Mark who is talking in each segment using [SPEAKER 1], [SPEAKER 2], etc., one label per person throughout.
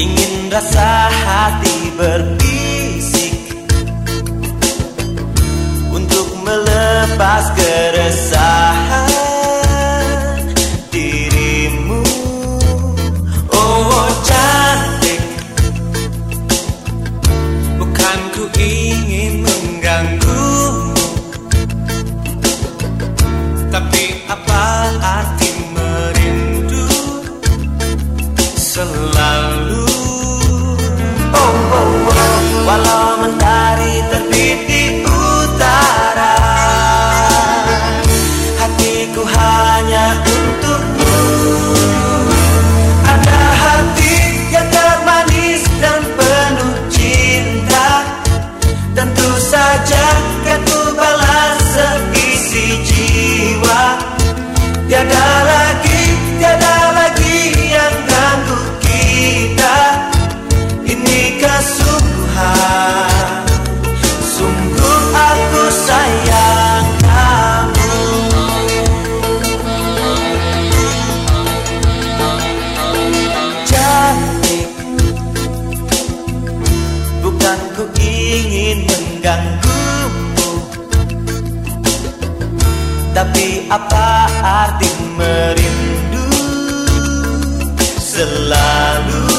[SPEAKER 1] Ingin rasa hati berbisik Untuk melepas keresahan balón. Tapi apa arti merindu Selalu?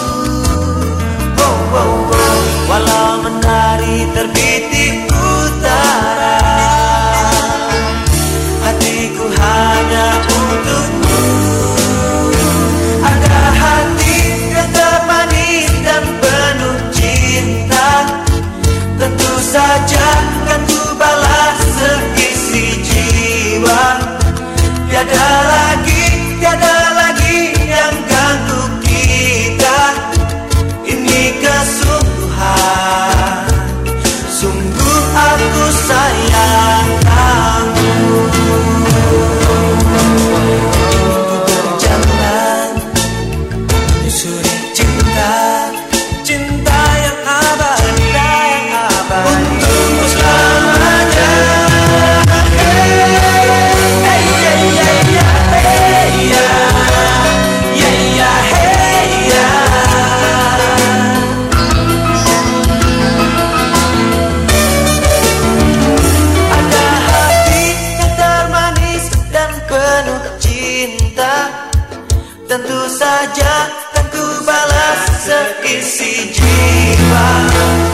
[SPEAKER 1] Yeah, da da. Tentu saja, kan tentu balas seisi jiwa.